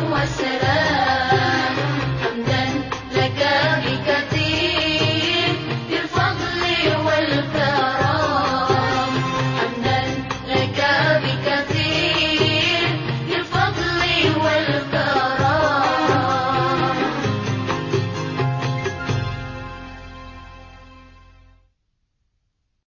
وسلام